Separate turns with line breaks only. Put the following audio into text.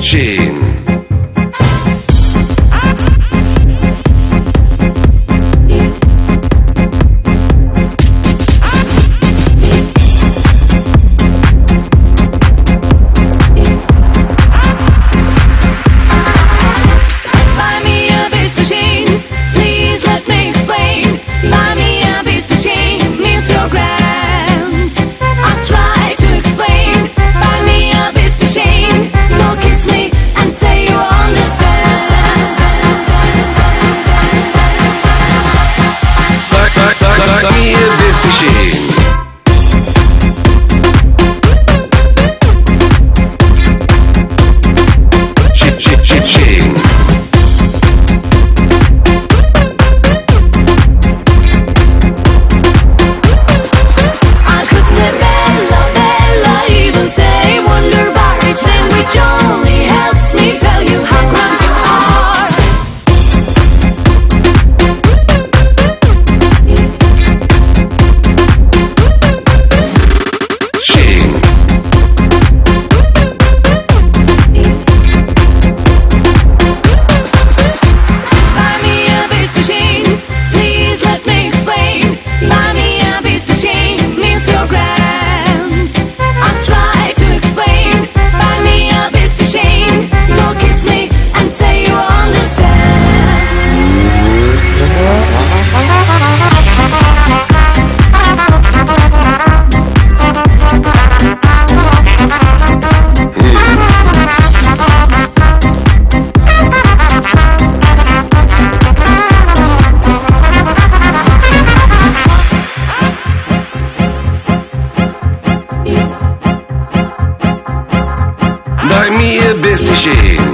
Jane. Me a beast machine.